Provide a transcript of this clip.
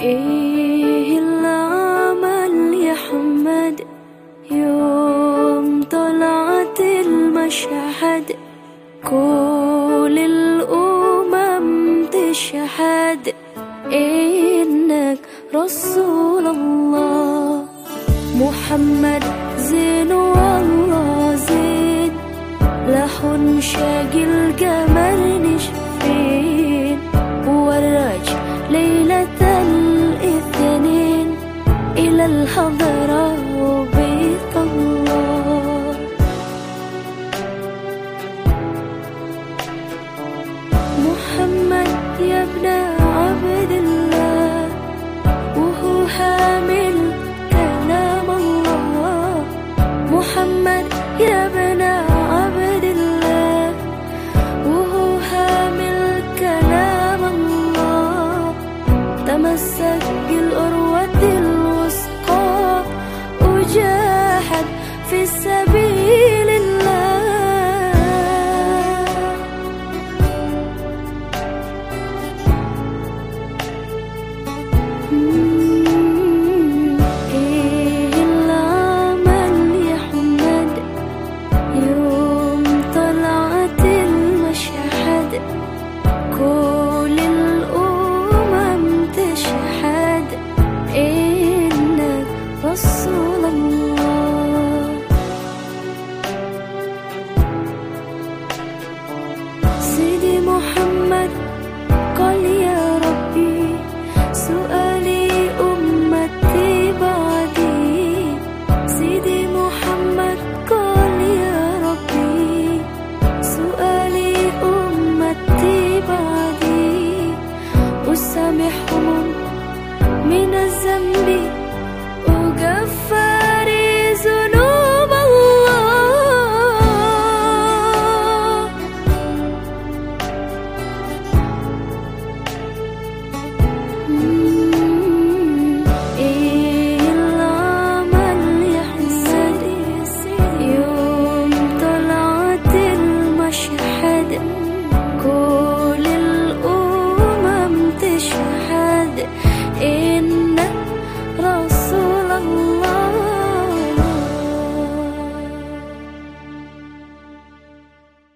إيه العمل يا حمد؟ يوم طلعت المشهد كل الأمم تشهد إنك رسول الله. محمد زين والله زين لحن شاقل قمر نشفين. ورج ليلة على الحضرة وبيت الله. محمد يا ابن عبد الله وهو حامل كلام الله. محمد يا ابن مسامحهم من الذنب.